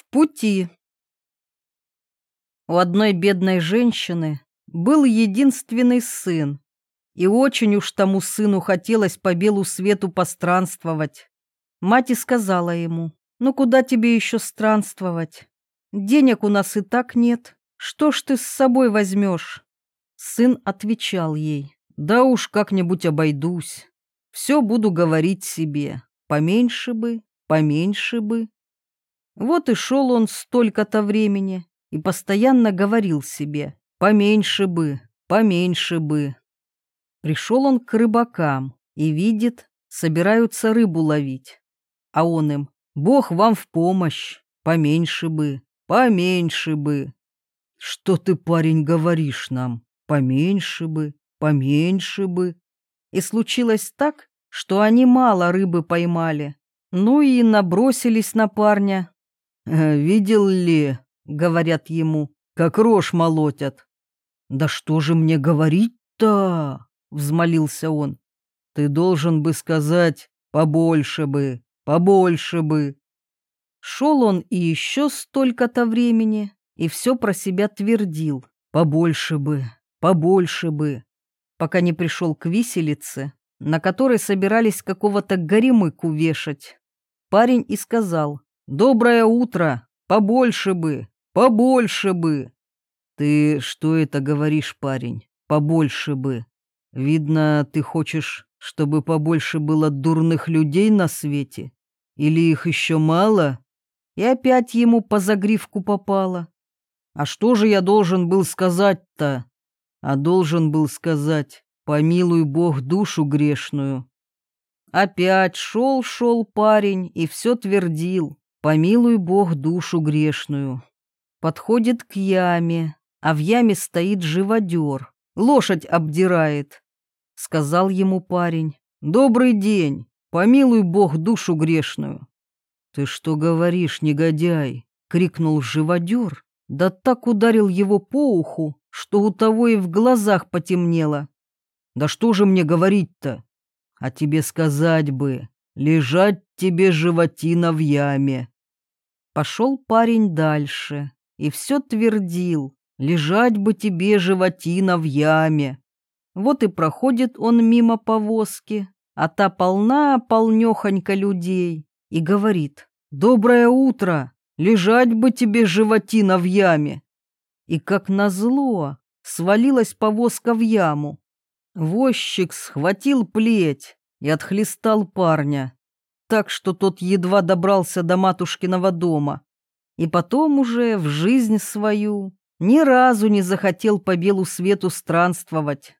В пути. У одной бедной женщины был единственный сын, и очень уж тому сыну хотелось по белу свету постранствовать. Мать и сказала ему, ну куда тебе еще странствовать? Денег у нас и так нет, что ж ты с собой возьмешь? Сын отвечал ей, да уж как-нибудь обойдусь, все буду говорить себе, поменьше бы, поменьше бы. Вот и шел он столько-то времени и постоянно говорил себе, поменьше бы, поменьше бы. Пришел он к рыбакам и видит, собираются рыбу ловить. А он им, Бог вам в помощь, поменьше бы, поменьше бы. Что ты, парень, говоришь нам? Поменьше бы, поменьше бы. И случилось так, что они мало рыбы поймали. Ну и набросились на парня. «Э, «Видел ли, — говорят ему, — как рожь молотят?» «Да что же мне говорить-то?» — взмолился он. «Ты должен бы сказать побольше бы, побольше бы». Шел он и еще столько-то времени, и все про себя твердил. Побольше бы, побольше бы. Пока не пришел к виселице, на которой собирались какого-то горемыку вешать. Парень и сказал, «Доброе утро, побольше бы, побольше бы». «Ты что это говоришь, парень? Побольше бы?» Видно, ты хочешь, чтобы побольше было дурных людей на свете? Или их еще мало? И опять ему по загривку попало. А что же я должен был сказать-то? А должен был сказать, помилуй Бог душу грешную. Опять шел-шел парень и все твердил, помилуй Бог душу грешную. Подходит к яме, а в яме стоит живодер лошадь обдирает. Сказал ему парень, добрый день, помилуй Бог душу грешную. Ты что говоришь, негодяй? Крикнул живодер, да так ударил его по уху, что у того и в глазах потемнело. Да что же мне говорить-то? А тебе сказать бы, лежать тебе животина в яме. Пошел парень дальше и все твердил, Лежать бы тебе, животина, в яме. Вот и проходит он мимо повозки, а та полна полнехонько людей, и говорит, «Доброе утро! Лежать бы тебе, животина, в яме!» И как назло свалилась повозка в яму. Возчик схватил плеть и отхлестал парня, так что тот едва добрался до матушкиного дома. И потом уже в жизнь свою ни разу не захотел по белу свету странствовать.